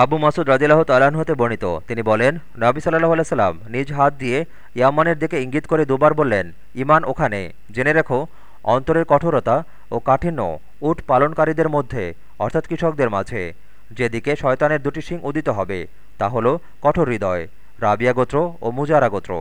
আবু মাসুদ রাজিল্লাহ তালান হতে বর্ণিত। তিনি বলেন, নাবি সাল্লাহ আলাইসাল্লাম নিজ হাত দিয়ে ইয়ামানের দিকে ইঙ্গিত করে দুবার বললেন ইমান ওখানে। জেনে রেখো, অন্তরের কঠোরতা ও কাঠিন্য উট পালনকারীদের মধ্যে, অর্থাৎ কৃষকদের মাঝে। যেদিকে শয়তানের দুটি শিং উদিত হবে, তা হল কঠোর হৃদয়, রাবিয়া গোত্র ও মুজারা গোত্র।